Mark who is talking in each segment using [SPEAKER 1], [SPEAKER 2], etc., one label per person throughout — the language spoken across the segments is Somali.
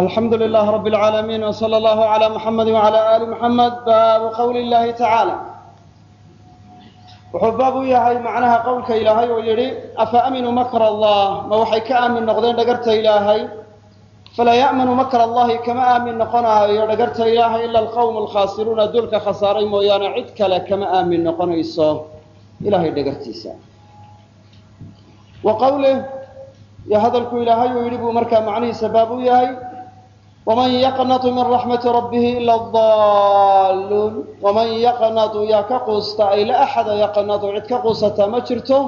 [SPEAKER 1] alxamdu lilah rab اlcaalamiin wslى اllah عlى muxamadi wعlى ali muxamed baabu qowli اllahi tacaala wuxuu baab u yahay macnaha qowlka ilaahay oo yidhi afa aminuu makr allah ma waxay ka aamin noqdeen dhagarta ilaahay falaa ya'manu makr allahi kama aamin noqonaayo dhagarta ilaahay ila alqowm alkhaasiruuna dulka khasaaray mooyaane cid kale kama aamin noqonayso ilahay dhagartiisa wa qowlih iyo hadalku ilaahay uu yidhi buu markaa macnihiisa baab u yahay waman yaqnatu min raxmati rabbihi ila adalluun waman yaqnatu yaa ka quusta ay la axada yaqnatu cid ka quusataa ma jirto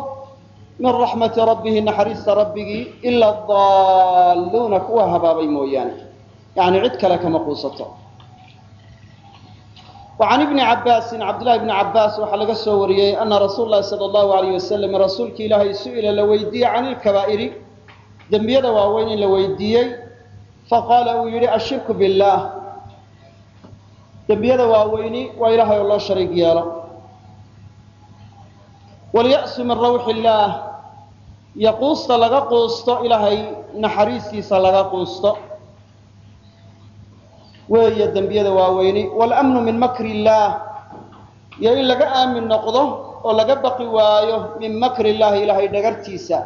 [SPEAKER 1] min raxmati rabbihi naxariista rabbigii ila adalluuna kuwa habaabay mooyaane yacni cid kale kama quusato wa can ibni cabbaasin cabdillahi bni cabbaas waxaa laga soo wariyey ana rasuula llahi sala allahu alayh wasalam rasuulki ilaahay su'ila la weydiiyey can ilkabaa'iri dembiyada waaweyn in la weydiiyey faqaala uu yidhi ashirku billaah dembiyada waaweyni waa ilaahay oo loo shariig yeelo. Walya'su min rawxi illaah iyo quusta laga quusto ilaahay naxariistiisa laga quusto. Weeye dembiyada waaweyni. Waalamnu min makri illaah iyo in laga aamin noqdo oo laga baqi waayo min makri illaahi ilaahay dhagartiisa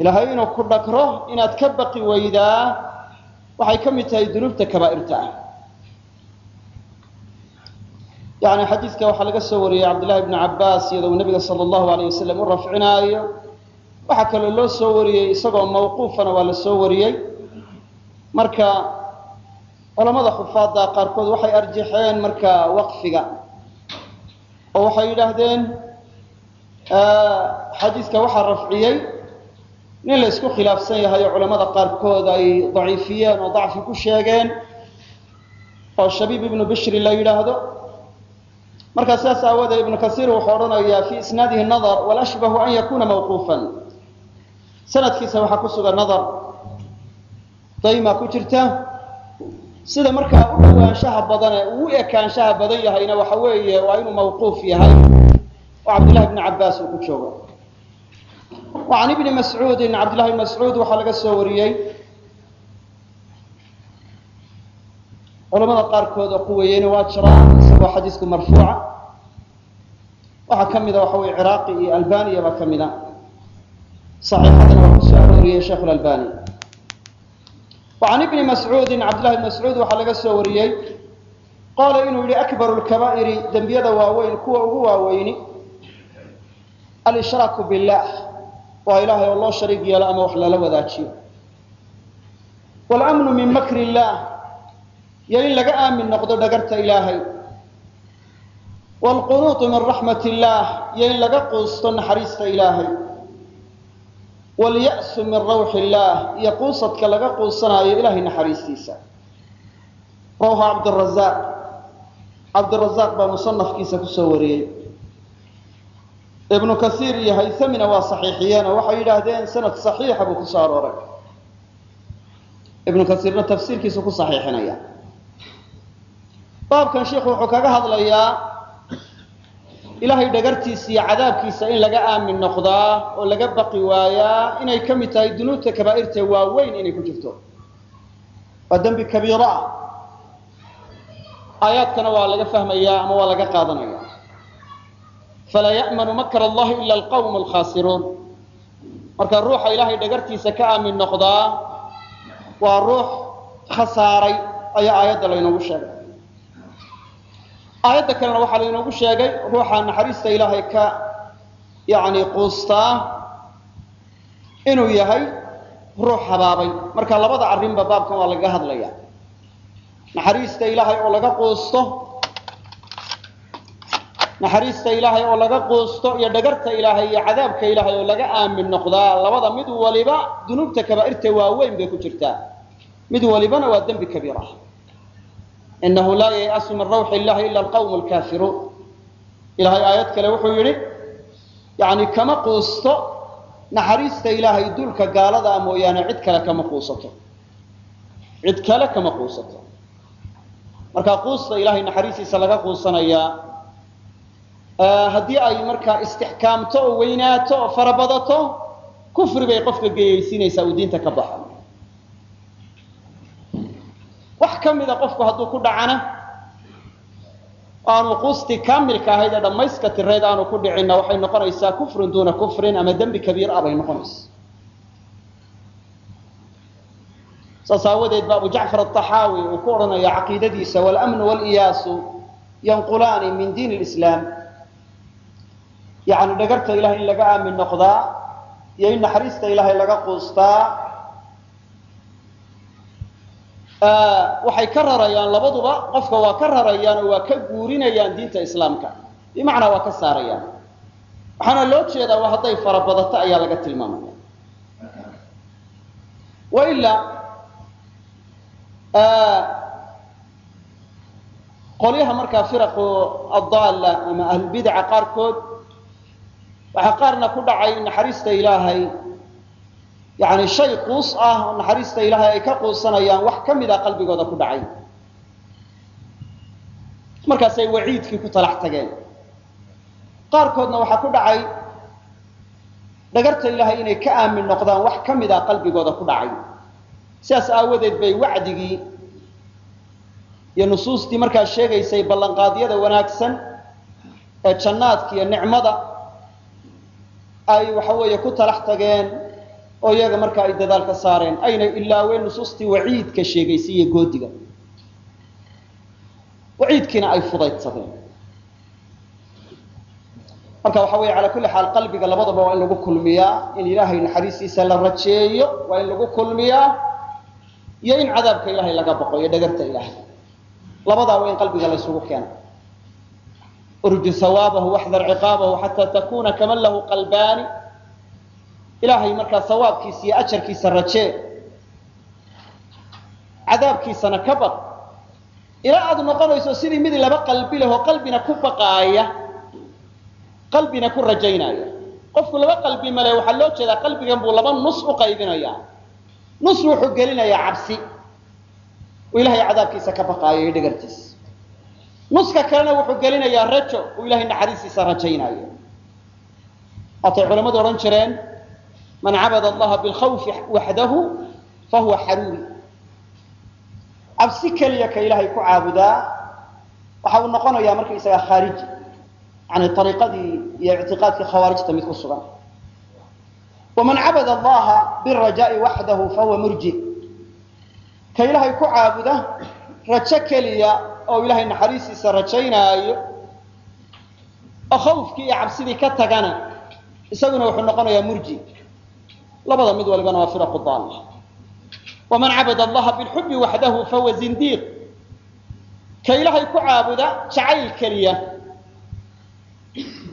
[SPEAKER 1] ilaahay inuu ku dhagro inaad ka baqi weydaa waxay ka mid tahay dunuubta kabaa'irta. Ah yani xadiidka waxaa laga soo wariyey cabdillahi bni cabbaas iyadoo uu nabiga sala allahu alayh wasalam u rafcinaayo. Waxaa kaloo loo soo wariyey isagoo mawquufana waa la soo wariyey. Marka culamada xufaadda qaarkood waxay arjaxeen marka waqfiga oo waxay yidhaahdeen xadiidka waxaa rafciyey nin la isku khilaafsan yahay oo culamada qaarkood ay daciifiyeen oo dacfi ku sheegeen oo shabiib ibnu bishri la yidhaahdo. Markaa sidaas aawoodee ibnu kasiir wuxuu odhanayaa fii isnaadihi nadar walashbahu an yakuna mawquufan. Sanadkiisa waxaa ku sugan nadar. Dayma ku jirta. Sida markaa u dhawaanshaha badane uu u ekaanshaha badan yahayna waxa weeye waa inuu mawquuf yahay. Oo cabdillahi bni cabbaas uu ku joogo can ibni mascuudin cabdillahi bni mascuud waxaa laga soo wariyey. Culamada qaarkood oo quweeyeyna waa jiraan isagoo xadiisku marfuuca. Waxaa ka mida waxa weye ciraaqi iyo albaniya baa ka mida saxiixadana waa ku soo arooriyey sheikh lalbani wa can ibni mascuudin cabdillahi bni mascuud waxaa laga soo wariyey. Qaala inuu yihi akbaru lkabaa'iri dembiyada waaweyn kuwa ugu waaweyni waa ilaahay oo loo shariig yeelo ama wax lala wadaajiyo. Walamnu min makri illaah iyo in laga aamin noqdo dhagarta ilaahay. Waalqunuutu min raxmat illaah iyo in laga quusto naxariista ilaahay. Walya'su min rawxi illaah iyo quusadka laga quusanaayo ilahay naxariistiisa. Rawaha cabdirazaaq. Cabdirazaaq baa musanafkiisa ku soo wariyey ibnu kasiir iyo haysamina waa saxiixiyeen oo waxay yidhaahdeen sanad saxiixa buu ku soo arooray. Ibnu kasiirna tafsiirkiisu ku saxiixinaya. Baabkan sheikhu wuxuu kaga hadlayaa ilaahay dhagartiisa iyo cadaabkiisa in laga aamin noqdaa oo laga baqi waayaa inay ka mid tahay dunuubta kabaa'irta waaweyn inay ku jirto. Waa dembi kabiiro ah. Aayaadkana waa laga fahmayaa ama waa laga qaadanaya falaa ya'manu makr allahi ila alqawm alkhaasiruun marka ruuxa ilaahay dhagartiisa ka aamin noqdaa waa ruux khasaaray ayaa aayadda laynoogu sheegay. Aayadda kalena waxaa laynoogu sheegay ruuxa naxariista ilaahay ka yani quustaa inuu yahay ruux habaabay. Marka labada arrinba baabkan waa lagaga hadlaya naxariista ilaahay oo laga quusto naxariista ilaahay oo laga quusto iyo dhagarta ilaahay iyo cadaabka ilaahay oo laga aamin noqdaa labada mid waliba dunuubta kabaa'irta waaweyn bay ku jirtaa mid walibana waa dembi kabiir ah inahu laa yay'asu min rawxi illahi ila alqawm alkaafiruun. Ilahay aayad kale wuxuu yidhi yani kama quusto naxariista ilaahay dulka gaalada a mooyaane cid kale kama quusato. Cid kale kama quusato. Marka quusta ilahay naxariistiisa laga quusanayaa Eh, haddii ay markaa istixkaamto oo weynaato oo farabadato kufri bay qofka geyaysiinaysaa uu diinta ka baxa wax ka mida qofku hadduu ku dhacana aanu quustii kaamilka ahayd ee dhammayska tireed aanu ku dhicinna waxay noqonaysaa kufrun duuna kufrin ama dembi kabiir ah bay noqonaysaa. Saas aawadeed ba abu jacfar axaawi uu ku odhanaya caqiidadiisa wlmnu wliyaasu yanqulaani min diin slaam yani dhagarta ilahay in laga aamin noqdaa iyo in naxariista ilaahay laga quustaa waxay ka rarayaan labaduba qofka waa ka rarayaan oo waa ka guurinayaan diinta islaamka. Bimacnaa waa ka saarayaan. Waxaana loo jeedaa waa hadday farabadato ayaa laga tilmaamaya wailaa qolyaha markaa firaqu addaalla ama ahlulbidaca qaarkood waxaa qaarna ku dhacay naxariista ilaahay. Yani shay quus ah oo naxariista ilaahay ay ka quusanayaan wax ka mida qalbigooda ku dhacay. Markaasay waciidkii ku talax tageen. Qaarkoodna waxaa ku dhacay dhagarta ilaahay inay ka aamin noqdaan wax ka mida qalbigooda ku dhacay. Sidaas aawadeed bay wacdigii iyo nusuustii markaa sheegaysay ballanqaadyada wanaagsan ee jannaadka iyo nicmada ay waxa weeye ku talax tageen oo iyaga markaa ay dadaal ka saareen. Aynay ilaaween nusuustii waciidka sheegaysay iyo goodiga. Waciidkiina ay fudaydsadeen. Marka waxa weeye calaa kulli xaal qalbiga labadaba waa in lagu kulmiyaa in ilaahay naxariistiisa la rajeeyo waa in lagu kulmiyaa iyo in cadaabka ilaahay laga baqo iyo dhagarta ilaahay. Labadaa waa in qalbiga la keena urju hawaabahu waxdar ciqaabahu xataa takuna kaman lahu qalbaani ilaahay markaa sawaabkiisa iyo ajarkiisa rajee cadaabkiisana ka baq ilaa aad noqonayso sidii mid laba qalbi leh oo qalbina ku baqaaya qalbina ku rajaynaya qofku laba qalbi male waxaa loo jeedaa qalbigan buu laba nus u qaybinaya nus wuxuu gelinayaa cabsi uu ilahay cadaabkiisa ka baqaayo iyo dhagartiisa nuska kalena wuxuu gelinayaa rajo uu ilahay naxariistiisa rajaynaayo waatay culamadu odhan jireen man cabada allaha bilkhawfi waxdahu fahuwa xaruuri. Cabsi keliya ka ilaahay ku caabudaa waxa uu noqonayaa markaysaga khaariji yani ariiqadii iyo ictiqaadkii khawaarijta mid ku sugan. Waman cabada allaha birajaai waxdahu fahuwa murji. Ka ilaahay ku caabuda rajo keliya oo ilahay naxariistiisa rajaynaayo oo khawfkii iyo cabsidii ka tagana isaguna wuxuu noqonayaa murji. Labada mid walibana waa firaqu daalla waman cabada allaha bilxubi waxdahu fahuwa zindiiq. Ka ilaahay ku caabuda jacayl keliya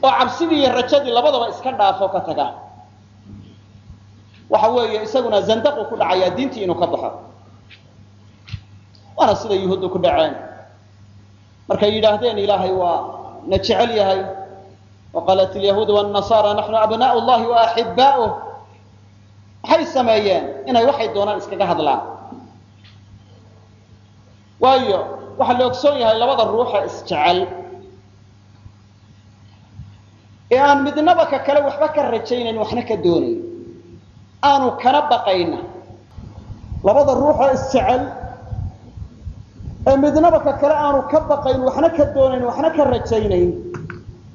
[SPEAKER 1] oo cabsidii iyo rajadii labadaba iska dhaafo ka taga. Waxa weeye isaguna zandaqu ku dhacayaa diintii inuu ka baxo. Waana sida yuhuuddu ku dhaceen markay yidhaahdeen ilaahay waa na jecel yahay. Waqaalat ilyahuudu wاnnasaara naxnu abnaء llahi waaxibaa'uh maxay sameeyeen inay waxay doonaan iskaga hadlaan. Waayo waxaa la ogsoon yahay labada ruuxa isjecel ee aan midnaba ka kale waxba ka rajaynayn waxna ka doonayn. Aanu kana baqayna. Labada ruuxoo isjecel ee midnaba ka kale aanu ka baqayn waxna ka doonayn waxna ka rajaynayn.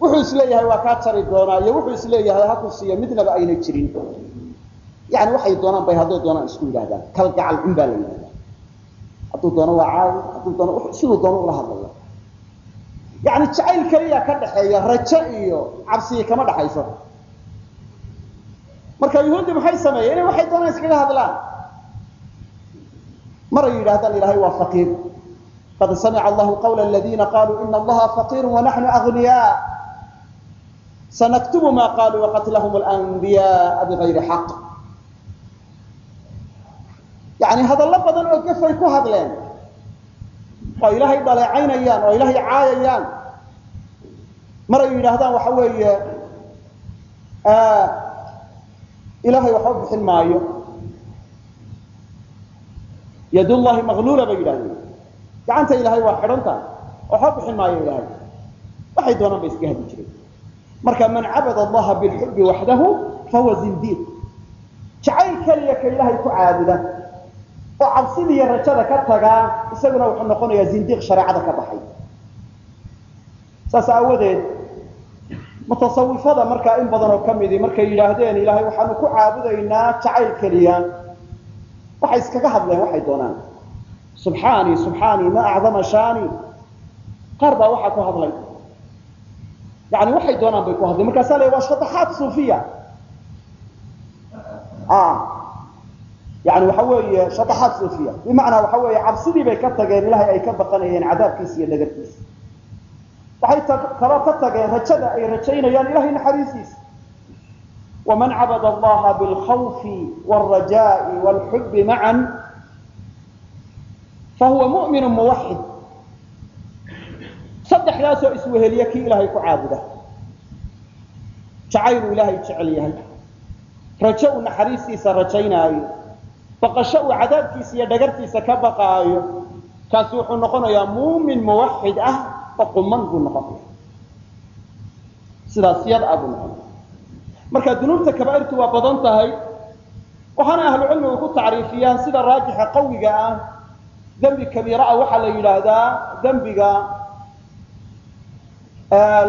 [SPEAKER 1] Wuxuu is leeyahay waa kaa tari doonaa iyo wuxuu is leeyahay ha ku siiya midnaba ayna jirin. Yani waxay doonaan bay hadday doonaan isku yidhahdaan kalgacal cun baa la yidhahdaa. Hadduu doono waa caawi hadduu doono siduu doono ula hadlaya. Yani jacayl keliya ka dhaxeeya rajo iyo cabsiyi kama dhaxayso. Marka yuhuuddi maxay sameeyeen? Waxay doonaan iskaga hadlaan. Maray yidhahdaan ilahay waa faqiir qad samica allahu qawla aladiina qaluu ina allaha faqiiru wanaxnu agniyaa sanaktubu ma qaluu waqatlahum lanbiyaءa bigayri xaq yani hadallo badan oo gafay ku hadleen oo ilaahay dhaleecaynayaan oo ilaahay caayayaan maray yidhaahdaan waxa weeye ilahay waxba bixin maayo yadullahi maqluula bay yidhahdeen gacanta ilaahay waa xidhan tahay waxba bixin maayo ilaahay. Waxay doonaan bay iska hadi jireen. Marka man cabada allaha bilxubi waxdahu fahuwa zindiiq. Jacayl keliya ka ilaahay ku caabuda oo cabsidii iyo rajada ka tagaa isaguna wuxuu noqonayaa zindiiq shareecada ka baxay. Saas aawadeed mutasawifada markaa in badan oo ka midii markay yidhaahdeen ilaahay waxaanu ku caabudaynaa jacayl keliya. Waxay iskaga hadleen waxay doonaan subxaani subxaani ma acdama shaani qaar baa waxaa ku hadlay. Yani waxay doonaan bay ku hadleen markaasaa la waa shadaxaat suufiya. Yani waxa weeye shadaxaat suufiya. Bimacnaa waxa weeye cabsidii bay ka tageen ilahay ay ka baqanayeen cadaabkiisa iyo dhagartiisa waxay kaloo ka tageen rajada ay rajaynayaan ilahay naxariisiisa waman cabada allaha bilkhawfi wاlrajaai wاlxubi macan fahuwa mu'minu muwaxid saddexdaasoo isweheliya kii ilaahay ku caabuda. Jacayluu ilaahay jecel yahay. Rajo uu naxariistiisa rajaynaayo. Baqasho uu cadaabkiisa iyo dhagartiisa ka baqaayo. Kaasi wuxuu noqonayaa muumin muwaxid ah oo quman buu noqonaya. Sidaas yada buu noqonaya marka dunuubta kaba'irtu waa badan tahay. Waxaana ahlucilmigu ku tacriifiyaan sida raajixa qawiga ah dembi kabiira ah waxaa la yidhaahdaa dembiga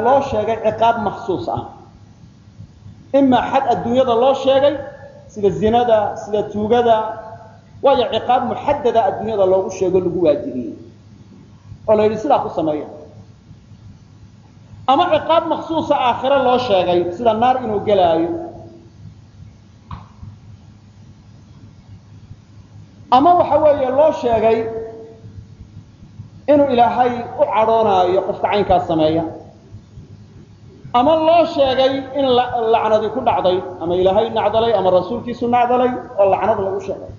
[SPEAKER 1] loo sheegay ciqaab maksuus ah. Imaa xad adduunyada loo sheegay sida zinada sida tuugada waayo ciqaab muxadada adduunyada loogu sheego lagu waajibiyey. Oo la yidhi sidaa ku sameeya. Ama ciqaab maksuusa aakhiro loo sheegay sida naar inuu gelaayo ama waxa weeye loo sheegay inuu ilaahay u cadhoonaayo qofka caynkaas sameeya. Ama loo sheegay in lacnadi ku dhacday ama ilaahay nacdalay ama rasuulkiisu nacdalay oo lacnad lagu sheegay.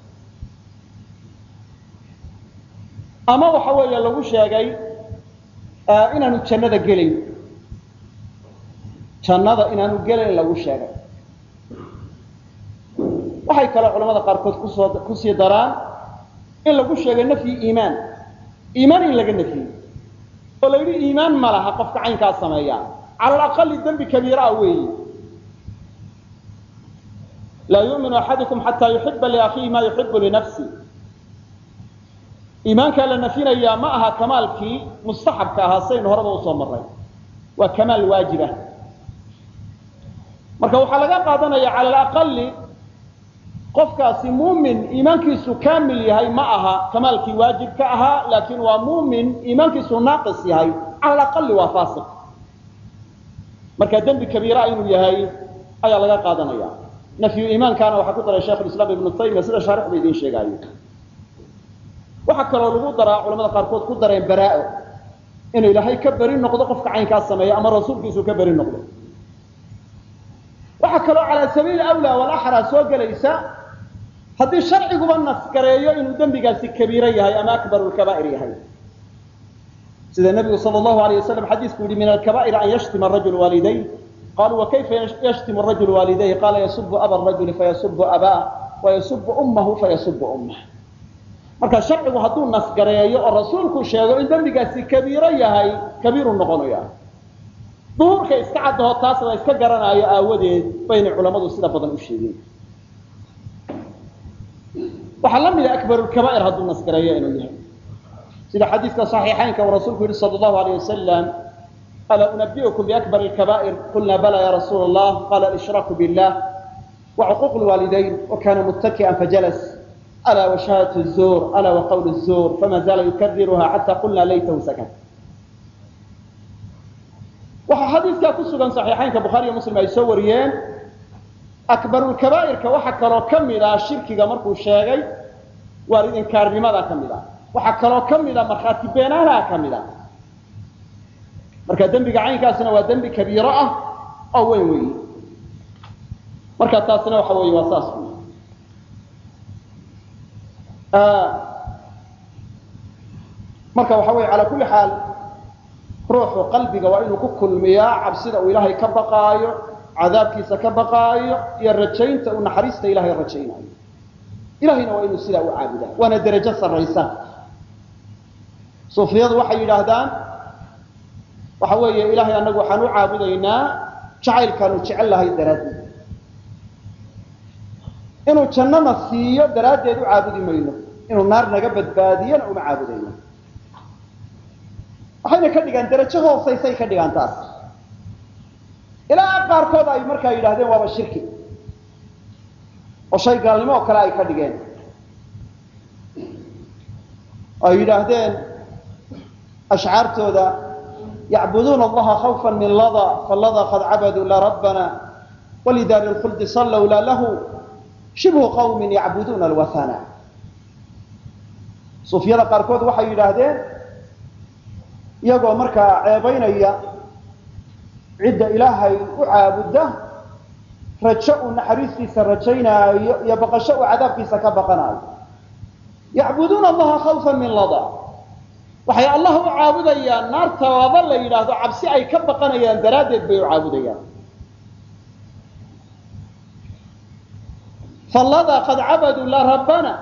[SPEAKER 1] Ama waxa weeye lagu sheegay inaanu jannada gelayn jannada inaanu gelayn lagu sheegay waxay kaloo culamada qaarkood ku sii daraan in lagu sheegay nafyi iimaan. Iimaan in laga nafiyey oo la iimaan ma laha qofka caynkaa sameeya. Cala alaqali dembi kabiira ah weeyi. Laa yu'minu axadukum xataa yuxiba liakhiihi ma yuxibu linafsi iimaankaa la nafinayaa ma aha kamaalkii mustaxabka ahaa saynu horeba u soo maray waa kamaal waajibah marka waxaa laga qaadanaya cala alaqali qofkaasi muumin iimaankiisu kaamil yahay ma aha kamaalkii waajibka ahaa laakiin waa muumin iimaankiisu naaqis yahay cala alaqali waa faasiq. Marka dembi kabiira inuu yahay ayaa laga qaadanaya nafyu iimaankaana waxaa ku daray sheikh islaam ibnu taymiya sida shaarixba idiin sheegaayo. Waxaa kaloo lagu daraa culamada qaarkood ku dareen baraa'o inuu ilaahay ka beri noqdo qofka caynkaas sameeya ama rasuulkiisu ka beri noqdo. Waxaa kaloo calaa sabiili awlaa walaxraa soo gelaysa haddii sharciguba nasgareeyo inuu dembigaasi kabiiro yahay ama akbaru lkabaa'ir yahay. Sida nabigu sal allahu alayh wasalam xadiisku yihi min alkabaa'ir an yashtima arajulu waalidayh qaluu wakayfa yashtimu rajulu waalidayh qaala yasubu aba rajuli fayasubu abaa wayasubu ummahu fayasubu ummah. Marka sharcigu hadduu nasgareeyo oo rasuulku sheego in dembigaasi kabiiro yahay kabiiru noqonaya duhurka iska caddaho taas iska garanaayo aawadeed baynay culammadu sida badan u sheegeen waxaa la mida akbarulkabaa'ir hadduu nasgareeyo inuu yahay sida xadiiska صaxiixaynka uu rasuulku yihi salى اlahu alيه wasalam alaa unabiukum biakbar اkabaa'ir qulna bala ya rasuul اllah qala alshraaku biاllah wacuquuq lwaalidayn wakana muttaki'an fajalas alaa washahadat الzuur alaa waqawl الzuur fama zaala yukariruha xata qulna laytahu sakat waxaa xadiiskaa ku sugan صaxiixaynka bukhaariyo muslim ay soo wariyeen akbarulkabaa'irka waxaa kaloo ka mid ah shirkiga markuu sheegay waalid inkaarnimada ka mid ah. Waxaa kaloo ka mid a markhaati beenaanaha ka mid a marka dembiga caynkaasina waa dembi kabiiro ah oo weyn weyi marka taasina waxa weeye waa saas wey marka waxa weye calaa kulli xaal ruuxu qalbiga waa inuu ku kulmiyaa cabsida uu ilaahay ka baqaayo cadaabkiisa ka baqaayo iyo rajaynta uu naxariista ilahay rajaynayo. Ilahayna waa inuu sidaa u caabudaa waana derajo sarraysa. Suufiyadu waxay yidhaahdaan waxa weeye ilaahay annagu waxaan u caabudaynaa jacaylkaanu jecel lahay daraaddeed. Inuu jannana siiyo daraaddeed u caabudi mayno. Inuu naar naga badbaadiyana uma caabudayno. Waxayna ka dhigaan darajo hoosaysay ka dhigaan taas ilaa qaarkood ay markaa yidhahdeen waaba shirki. Oo shay gaalnimo oo kale ay ka dhigeen. Ay yidhaahdeen ashcaartooda yacbuduuna allaha khawfa min lada falada qad cabaduu la rabbana walidaari lkhuldi sallow la lahu shibhu qawmin yacbuduuna alwathana suufyada qaarkood waxay yidhaahdeen iyagoo markaa ceebaynaya cidda ilaahay u caabudda rajo uu naxariistiisa rajaynaayo iyo baqasho uu cadaabkiisa ka baqanaayo. Yacbuduuna allaha khawfa min lada. Waxay allah u caabudayaan naarta laba la yidhaahdo cabsi ay ka baqanayaan daraaddeed bay u caabudayaan. Fallada qad cabaduu la rabbana.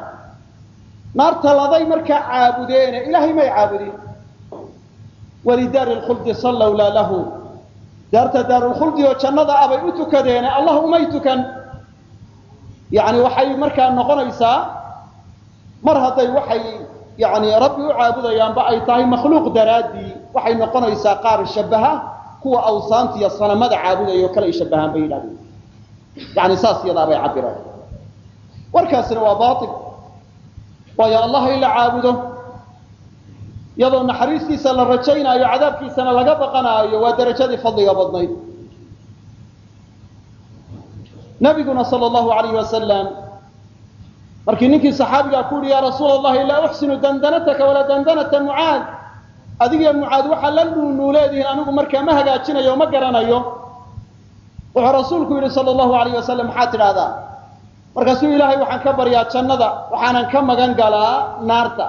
[SPEAKER 1] Naarta laday markaa caabudeene ilaahay may caabudin. Walidaari lkhuldi sallow laa lahu daarta daarulkhuldi oo jannada ah bay u tukadeene allah umay tukan. Yani waxay markaa noqonaysaa mar hadday waxay yani rabbi u caabudayaanba ay tahay makhluuq daraaddii waxay noqonaysaa qaar shabaha kuwa awsaanta iyo sanamada caabudaya oo kale ay shabahaan bay yidhahdeen. Yani saas iyadaa bay cabireen warkaasina waa baail waayo allah in caabudo iyadoo naxariistiisa la rajaynaayo cadaabkiisana laga baqanaayo waa darajadii fadliga badnayd. Nabiguna sal llahu alayh wasalam markii ninkii saxaabigaa ku yihi ya rasuula allahi laa uxsinu dandanataka walaa dandanata mucaad. Adigiyo mucaad waxaa la nuunuuleedihiin anigu markaa ma hagaajinayo ma garanayo. Wuxuu rasuulku yidhi sal llahu alayh wasalam maxaad tidhaahdaa? Markaasuu ilaahay waxaan ka baryaa jannada waxaanan ka magan galaa naarta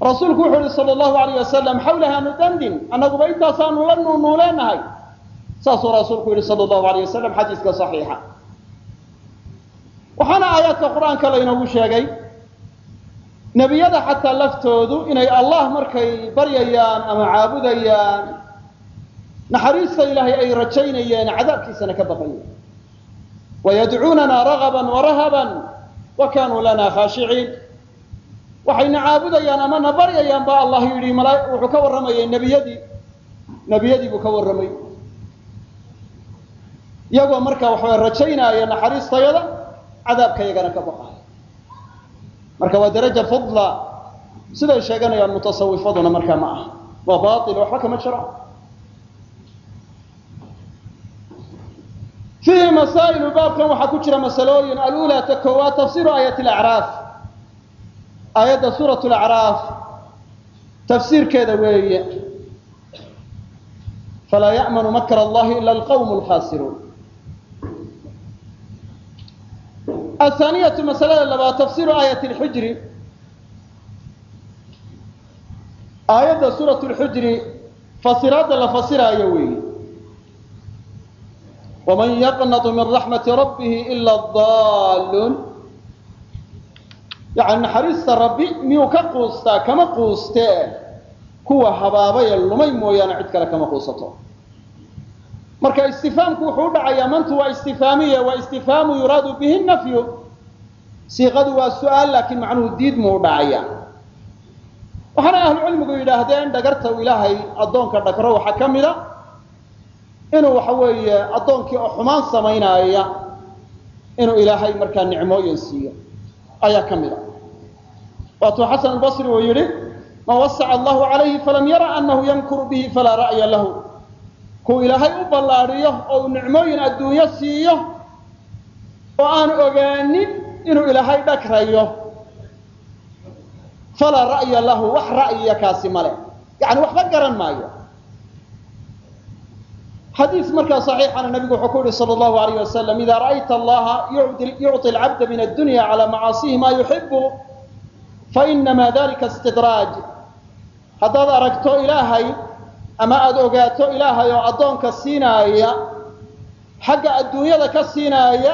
[SPEAKER 1] rasuulku wuxuu yihi sal llahu alayh wasalam xawlaha nudandin annaguba intaasaanu la nuunuuleenahay. Saasuu rasuulku yihi sal llahu alayh wasalam xadiiska saxiixa. Waxaana aayaadka qur'aanka laynoogu sheegay nebiyada xataa laftoodu inay allah markay baryayaan ama caabudayaan naxariista ilaahay ay rajaynayeen cadaabkiisana ka baqayeen wayadcuunana ragaban warahaban wa kanuu lana khaashiciin waxayna caabudayaan ama na baryayaan ba allah yidhi wuxuu ka warramayay nebiyadii nebiyadii buu ka warramay. Iyagoo marka waxaway rajaynaya naxariistayada cadaabka yagana ka baqaay marka waa daraja fadla siday sheeganayaan mutasawifaduna markaa ma aha waa bail waxba kama jiro. Fiihi masaa'ilu baabkan waxaa ku jira masalooyin alula ta koowaad tafsiru aayat lacraaf aayadda suurat lacraaf tafsiirkeeda weeye falaa ya'manu makr allahi ila alqawm lkhasiruun ahaaniyatu masalada labaad tafsiru aayat lxujri aayadda suurat lxujri fasiraadda la fasiraayo weeye. Waman yaqnatu min raxmati rabbihi ila daalluun yani naxariista rabbi miyuu ka quustaa kama quustee kuwa habaabaya lumay mooyaane cid kale kama quusato. Marka istifaamku wuxuu u dhacayaa mantu waa istifaamiya waa istifhaamu yuraadu bihi nafyu. Siiqadu waa su'aal laakiin macnuhu diid muu dhacaya waxaana ahlucilmigu yidhaahdeen dhagarta u ilaahay addoonka dhagro waxaa ka mida inuu waxa weeye addoonkii oo xumaan samaynaaya inuu ilaahay markaa nicmooyin siiyo. Ayaa ka mid a waatuu xasan albasri uu yidhi man wasaca allahu calayhi falam yara annahu yamkuru bihi falaa ra'ya lahu. Kuu ilaahay u ballaadhiyo oo uu nicmooyin adduunyo siiyo oo aan ogaanin inuu ilaahay dhagrayo falaa ra'ya lahu wax ra'yiya kaasi male yacni waxba garan maayo. Xadiis markaa saxiixana nabigu wuxuu ku yihi sala allahu alayh wasalam idaa ra'ayta allaha yucti alcabda min addunya calaa macaasihi maa yuxibu fainama dalika istidraaj. Haddaad aragto ilaahay ama aada ogaato ilaahay oo addoonka siinaaya xagga adduunyada ka siinaaya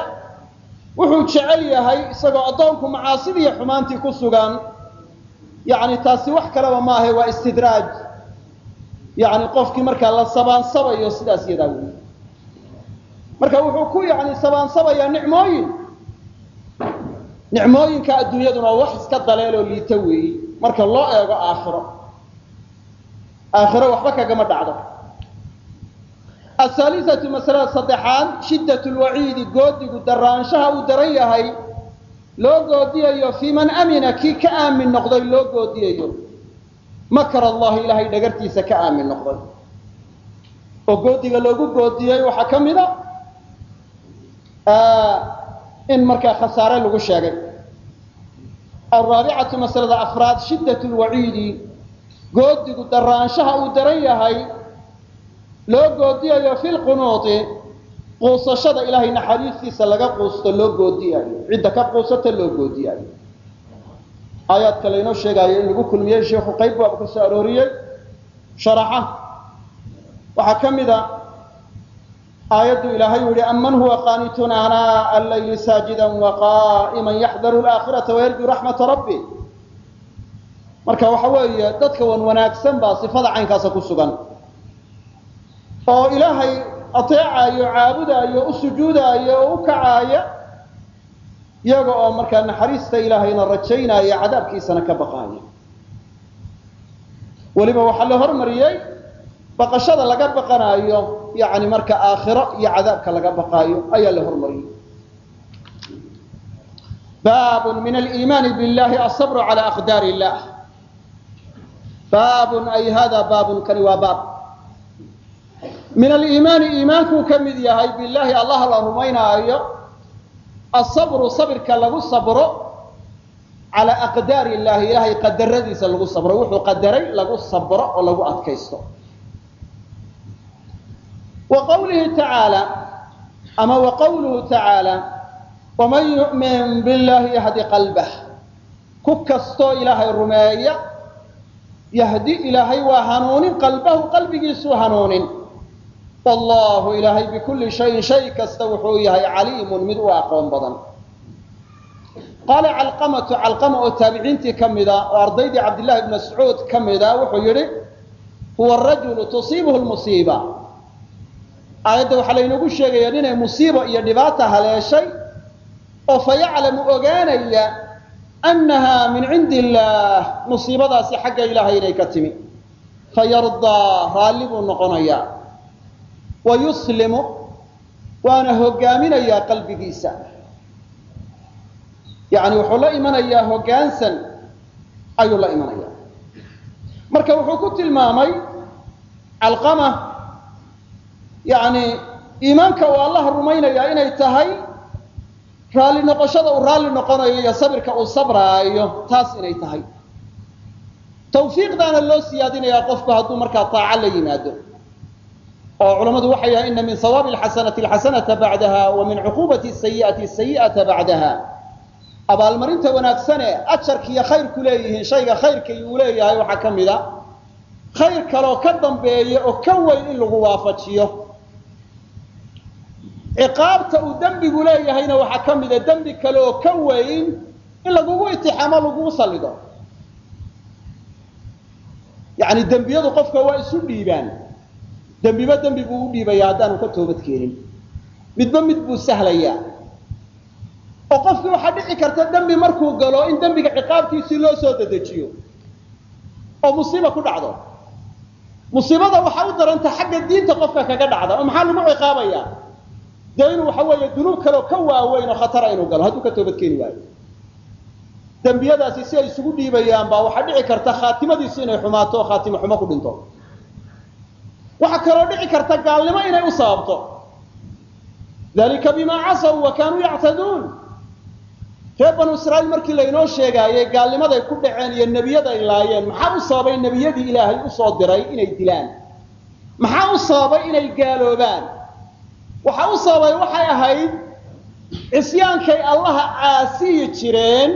[SPEAKER 1] wuxuu jecel yahay isagoo addoonku macaasidii iyo xumaantii ku sugan. Yani taasi wax kaleba maahe waa istidraaj. Yani qofkii markaa la sabaansabayo sidaas yadaa wey marka wuxuu ku yani sabaansabayaa nicmooyin nicmooyinka adduunyaduna wax iska daleeloo liita weeyi. Marka loo eego aakhiro. Aakhiro waxba kagama dhacdo. Ahaalisatu masalada saddexaad shiddat lwaciidi goodigu daraanshaha uu daran yahay loo goodiyayo fii man amina kii ka aamin noqday loo goodiyayo. Makar allahi ilaahay dhagartiisa ka aamin noqday. Oo goodiga loogu goodiyey waxaa ka mid a in markaa khasaare lagu sheegay alraabicatu masalada afraad shiddat lwaciidi goodigu daraanshaha uu daran yahay loo goodiyayo fi lqunuuti quusashada ilaahay naxariistiisa laga quusto loo goodiyayo cidda ka quusata loo goodiyayo aayaad kale inoo sheegaayo in lagu kulmiyey sheikhu qayb baaba ka arooriyey sharaxa waxaa ka mid a aayaddu ilaahay u yihi aman huwa qaanitun anaa allayli saajida waqa'iman yaxdaru laakhirata wayarjuu raxmata rabbi marka waxa weeye dadka wan wanaagsan baa sifada caynkaasa ku sugan oo ilaahay ateecaayo caabudaayo u sujuudaayo oo u kacaaya iyaga oo markaa naxariista ilaahayna rajaynaya cadaabkiisana ka baqaaya weliba waxaa la hormariyey baqashada laga baqanaayo yani marka aakhiro iyo cadaabka laga baqaayo ayaa la hormariyey baabun min aliimaani billahi asabru cala aqdaar illah. Baabun ay hada baabun kani waa baab. Min aliimaani iimaankuu ka mid yahay billahi allah la rumaynaayo asabru sabirka lagu sabro calaa aqdaari illahi ilahay qadaradiisa lagu sabro. Wuxuu qadaray lagu sabro oo lagu adkaysto tacaala ama wa qawluhu tacaala waman yu'min billahi yahdi qalbah ku kastoo ilaahay rumeeya yahdi ilaahay waa hanuunin qalbahu qalbigiisuu hanuunin. Wallahu ilaahay bikulli shayin shay kasta wuxuu yahay caliimun mid u aqoon badan. Qaala calqamatu calqama oo taabiciintii ka mida oo ardaydii cabdillahi bn mascuud ka mida wuxuu yidhi huwa rajulu tusiibuhu lmusiiba aayadda waxaa laynoogu sheegaya inay musiibo iyo dhibaata haleeshay oo fa yaclamu ogaanaya annaha min cindi illaah musiibadaasi xagga ilaahay inay ka timi. Fayardaa raalli buu noqonayaa. Wa yuslimu waana hogaaminayaa qalbigiisa. Yani wuxuu la imanayaa hoggaansan ayuu la imanayaa. Marka wuxuu ku tilmaamay calqama yani iimaanka uu allah rumaynayaa inay tahay raalli noqoshada uu raalli noqonayo iyo sabirka uu sabraayo taas inay tahay. Tawfiiqdaana loo siyaadinayaa qofku hadduu markaa taaco la yimaado. Oo culammadu waxay yahay ina min sawaabi alxasanati alxasanata bacdaha wa min cuquubati sayi'ati sayi'ata bacdaha. Abaalmarinta wanaagsane ajarkiiyo khayrku leeyihiin shayga khayrkay uu leeyahay waxaa ka mid a khayr kaloo ka dambeeya oo ka weyn in lagu waafajiyo ciqaabta uu dembigu leeyahayna waxaa ka mida dembi kale oo ka weyn in lagugu itixaamo lagugu sallido. Yani dembiyadu qofka waa isu dhiibaan. Dembiba dembi buu u dhiibaya haddaanu ka toobad keenin. Midba mid buu sahlayaa. Oo qofkii waxaa dhici karta dembi markuu galo in dembiga ciqaabtiisii loo soo dedejiyo oo musiiba ku dhacdo. Musiibada waxaa u daranta xagga diinta qofka kaga dhacda. Oo maxaa lagu ciqaabayaa dee inuu waxa weeye dunuub kaleo ka waaweyn oo khatara inuu galo hadduu ka toobad keeni waayo. Dembiyadaasi si ay isugu dhiibayaan baa waxaa dhici karta khaatimadiisu inay xumaato oo khaatimo xumo ku dhinto. Waxaa kaloo dhici karta gaalnimo inay u sababto dalika bimaa casaw wa kaanuu yactaduun. Reer banu israa'iil markii laynoo sheegaayey gaalnimaday ku dhaceen iyo nebiyaday laayeen maxaa u sababay nebiyadii ilaahay u soo diray inay dilaan? Maxaa u sababay inay gaaloobaan waxaa u sababay waxay ahayd cisyaankay allaha caasiyi jireen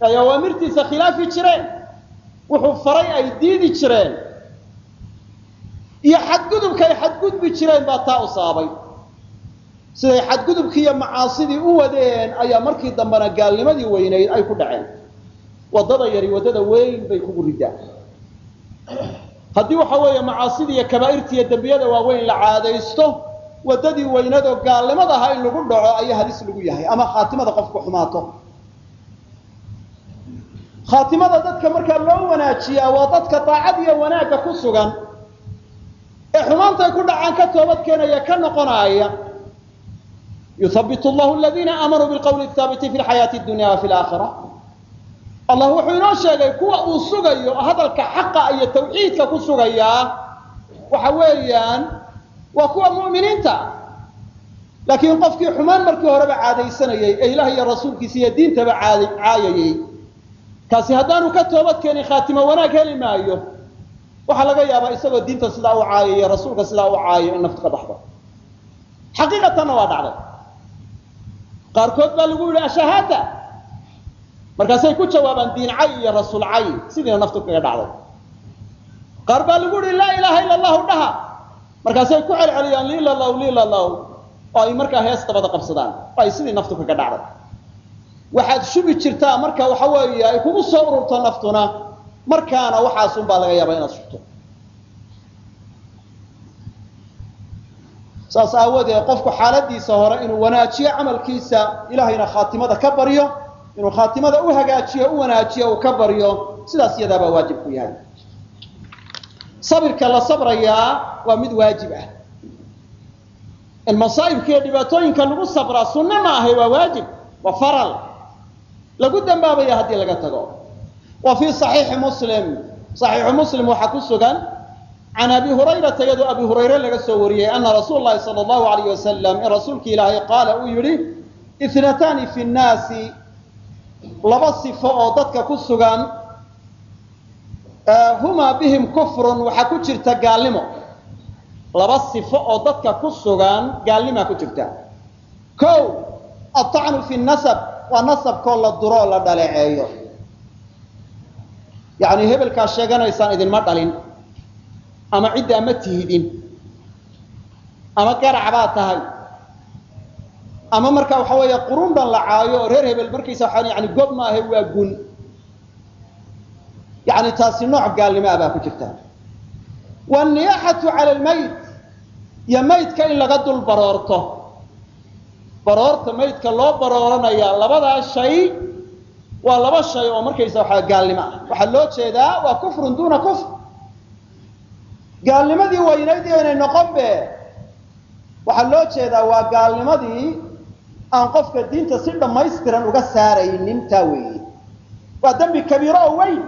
[SPEAKER 1] ay awaamirtiisa khilaafi jireen. Wuxuu faray ay diidi jireen. Iyo xadgudubkay xadgudbi jireen baa taa u sababay. Siday xadgudubkii iyo macaasidii u wadeen ayaa markii dambena gaalnimadii weynayd ay ku dhaceen. Waddada yari waddada weyn bay kugu ridaa. Haddii waxa weeye macaasidii iyo kabaa'irtii iyo dembiyada waaweyn la caadaysto waddadii weynadoo gaalnimad ahaa in lagu dhaco ayaa halis lagu yahay ama khaatimada qofku xumaato. Khaatimada dadka markaa loo wanaajiyaa waa dadka daacad iyo wanaagga ku sugan. Ee xumaantay ku dhacaan ka toobad keenaya ka noqonaaya. Yuhabitu llahu aladiina aamanuu bilqawli haabiti fi lxayaati dunya wa fi laakhira allah wuxuu inoo sheegay kuwa uu sugayo hadalka xaqa iyo tawxiidka ku sugayaa waxa weeyaan waa kuwa mu'miniinta. Laakiin qofkii xumaan markii horeba caadaysanayey ee ilaah iyo rasuulkiisa iyo diintaba caayayey kaasi haddaanu ka toobad keenin khaatimo wanaag heli maayo waxaa laga yaabaa isagoo diinta sidaa u caayayo rasuulka sidaa u caayo in naftu ka baxdo. Xaqiiqatanna waa dhacday. Qaarkood baa lagu yidhi ashahaada. Markaasay ku jawaabaan diin cay iyo rasuul cay. Sidiina naftu kaga dhacday. Qaar baa lagu yihi laa ilaaha ila allahu dhaha markaasay ku celceliyaan liilalaw liilalaw oo ay markaa hees dabada qabsadaan ay sidii naftu kaga dhacday. Waxaad shubi jirtaa marka waxa weeye ay kugu soo ururto naftuna markaana waxaasun baa laga yaabaa inaad shubto. Saas aawadeed qofku xaaladiisa hore inuu wanaajiyo camalkiisa ilahayna khaatimada ka baryo inuu khaatimada u hagaajiyo u wanaajiyo uu ka baryo sidaas iyadaabaa waajib ku yahay sabirka la sabrayaa waa mid waajib ah. Masaa'ibkiiyo dhibaatooyinka lagu sabraa sunno ma ahay waa waajib waa faral. Lagu dambaabaya haddii laga tago. Wa fii saxiixi muslim saxiixu muslim waxaa ku sugan can abi hurayrata iyadoo abi hurayre laga soo wariyey ana rasuul lahi sala allahu alayh wasalam in rasuulki ilaahay qaala uu yidhi itnataani fi nnaasi laba sifo oo dadka ku sugan humaa bihim kufrun waxaa ku jirta gaalnimo. Laba sifo oo dadka ku sugan gaalnimaa ku jirta. O aطacnu fi nasab waa nasabkoo la duro la dhaleeceeyo. Yani hebelkaa sheeganaysaan idinma dhalin ama ciddaa ma tihidin ama garac baa tahay ama marka waxa weeye caayo oo reer hebel markaysa waa yani gob maahe waa gun yani taasi nooc gaalnimo ah baa ku jirta waniyaxatu cala lmayt iyo maydka in laga dul baroorto baroorta maydka loo barooranaya labadaa shay waa laba shay oo markaysa waxaa gaalnimo ah waxaa loo jeedaa waa kufrun duuna kufr gaalnimadii weynayd inay noqon be waxaa loo jeedaa waa gaalnimadii aan qofka diinta si dhammaystiran uga saaraynin taa weeye waa dembi kabiiro oo weyn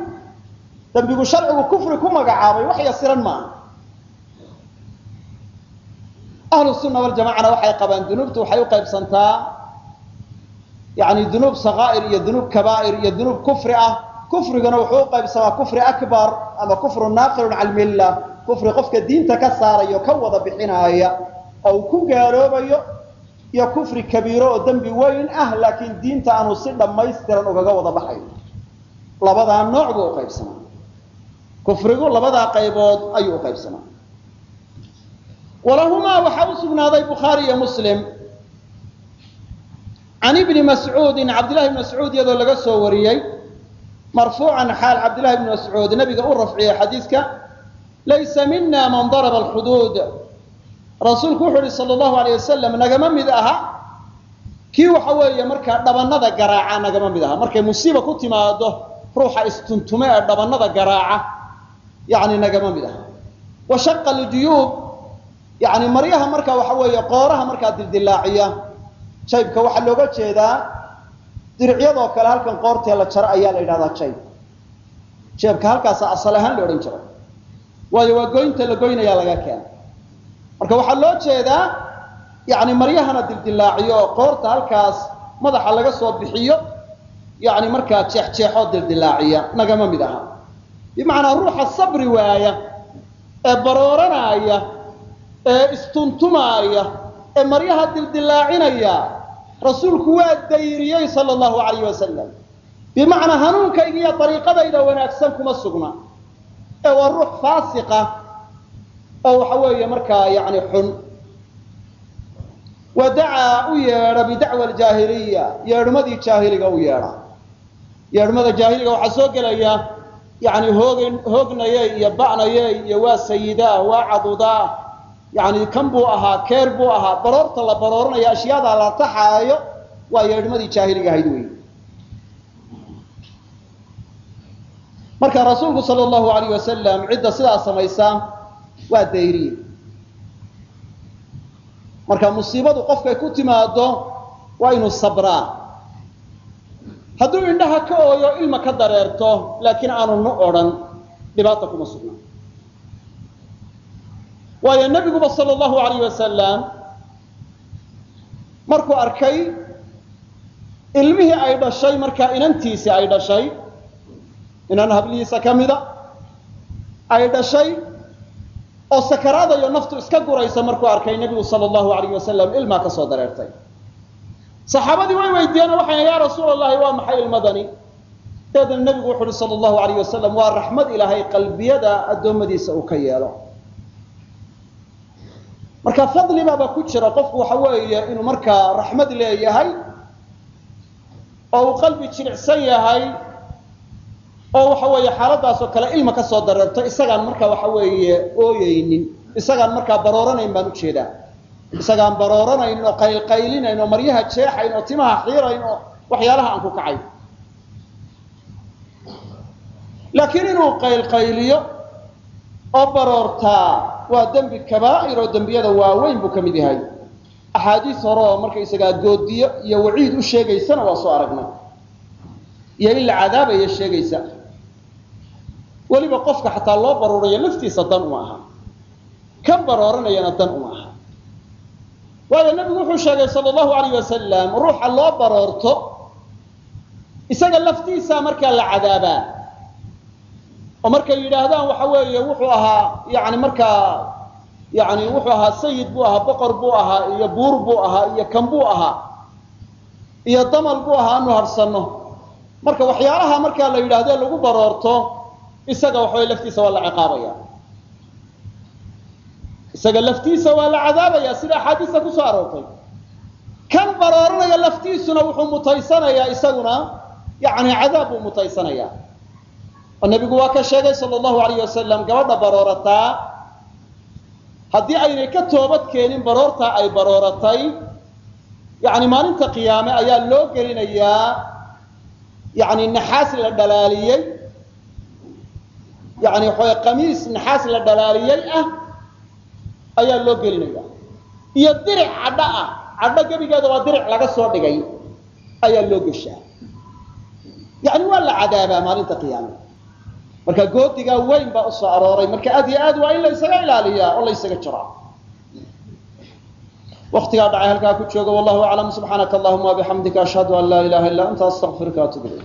[SPEAKER 1] dembigu sharcigu kufri ku magacaabay wax yasiran maaha. Ahlu sunna waljamacana waxay qabaan dunuubtu waxay u qaybsantaa yani dunuub sakaa'ir iyo dunuub kabaa'ir iyo dunuub kufri ah. Kufriguna wuxuu u qaybsamaa kufri akbar ama kufru naaqilun cala lmilla kufri qofka diinta ka saarayo ka wada bixinaaya oo uu ku gaaloobayo iyo kufri kabiiro oo dembi weyn ah laakiin diinta aanu si dhammaystiran ugaga wada baxayo labadaa nooc buu uqaybsamaa kufrigu labadaa qaybood ayuu uqaybsamaa walahumaa waxaa u sugnaaday bukhaari iyo muslim. Can ibni mascuudin cabdillahi bni mascuud iyadoo laga soo wariyey marfuucan xaal cabdillahi bni mascuud nabiga u rafciyey xadiiska laysa mina man daraba alxuduud. Rasuulku wuxuu ihi sala allahu alayh wasalam nagama mid aha. Kii waxa weeye markaa dhabanada garaaca nagama mid aha. Markay musiiba ku timaado ruuxa istuntume ee dhabanada garaaca yani nagama mid aha. Wa shaqa ljuyuub yani maryaha marka waxa weeye qooraha markaa dildilaaciya jaybka waxaa looga jeedaa diricyadoo kale halkan qoortee la jaro ayaa la yidhahdaa jayb jeebka halkaasa asal ahaan la odhan jiray waayo waa goynta la goynayaa laga keena marka waxaa loo jeedaa yani maryahana dildilaaciyo oo qoorta halkaas madaxa laga soo bixiyo yani markaa jeexjeexoo dildilaaciya nagama mid aha bimacnaa ruuxa sabri waaya ee barooranaya ee istuntumaaya ee maryaha dildilaacinaya rasuulku waa dayriyey sala allahu alayh wasalam bimacnaa hanuunkayga iyo dariiqadayda wanaagsan kuma sugna ee waa ruux faasiqa oo waxa weeye markaa yani xun wa dacaa u yeedha bidacwa aljaahiliya yeedhmadii jaahiliga u yeedha yeedhmada jaahiliga waxaa soo gelaya yani hoog hoognayey iyo ba'nayey iyo waa sayidaa waa cadudaa. Yani kan buu ahaa keer buu ahaa baroorta la barooranaya ashyaada la taxaayo waa yeedhmadii jaahiliga ahayd wey marka rasuulku sal allahu alayh wasalam cidda sidaa samaysa waa dayriye marka musiibadu qofkay ku timaado waa inuu sabraa hadduu indhaha ka ooyo ilma ka dareerto laakiin aanu nu odhan dhibaata kuma sugna. Waayo nebiguba sal allahu alayh wasalam markuu arkay ilmihii ay dhashay markaa inantiisii ay dhashay inan hablihiisa ka mida ay dhashay oo sakaraadayo naftu iska guraysa markuu arkay nebigu sal allahu alayh wasalam ilmaa ka soo dareertay saxaabadii way weydiiyeen oo waxayna yaa rasuul allahi waa maxay ilmadani? Dabeedna nebigu wuxu uhi sal allahu alayh wasalam waa raxmad ilaahay qalbiyada addoommadiisa uu ka yeelo. Marka fadli baaba ku jira qofku waxa weeye inuu markaa raxmad leeyahay oo uu qalbi jilicsan yahay oo waxa weeye xaaladaas oo kale ilma ka soo dareerto isagaan markaa waxa weeye ooyeynin isagaan markaa barooranayn baan u jeedaa isagaan barooranayn oo oo maryaha jeexayn oo timaha xiirayn oo waxyaalaha aan ku kacayn laakiin inuu qaylqayliyo oo baroortaa waa dembi kabaa'ir oo dembiyada waaweyn buu ka mid yahay. Axaadiis hore oo markaysagaa goodiyo iyo waciid u sheegaysana waa soo aragnay. Iyo in la cadaabaya sheegaysa. Weliba qofka xataa loo baruurayo laftiisa dan uma aha. Kan barooranayana dan uma aha waayo nebigu wuxuu sheegay sal allahu alayh wasalam ruuxa loo baroorto isaga laftiisa markaa la cadaabaa. Oo markay yidhaahdaan waxa weeye wuxuu ahaa yani markaa yani wuxuu ahaa sayid buu ahaa boqor buu ahaa iyo buur buu ahaa iyo kan buu ahaa iyo damal buu ahaa anu harsanno marka waxyaalaha markaa la yidhaahdo lagu baroorto isaga waxaway laftiisa waa la ciqaabaya isaga laftiisa waa la cadaabaya sida axaadiista ku soo aroortay. Kan barooranaya laftiisuna wuxuu mutaysanayaa isaguna yani cadaab buu mutaysanaya oo nebigu waa ka sheegay sal allahu alayh wasalam gabadha baroorataa haddii aynay ka toobad keenin baroortaa ay barooratay yani maalinta qiyaame ayaa loo gelinayaa yani naxaas la dhalaaliyey. Yani qamiis naxaas la dhalaaliyey ah ayaa loo gelinaya iyo diric cadho ah cadho gebigeeda waa diric laga soo dhigay ayaa loo geshaa yani waa la cadaabaa maalinta qiyaame. Marka goodigaa weyn baa u soo arooray marka aad iyo aad waa in la ysaga ilaaliyaa oo la ysaga jiraa waktigaa dhacay halkaa ku jooga wallahu aclam subxaanaka allahuma wabixamdika ashhadu an laa ilaha illa anta astaqfiruka atub ilayk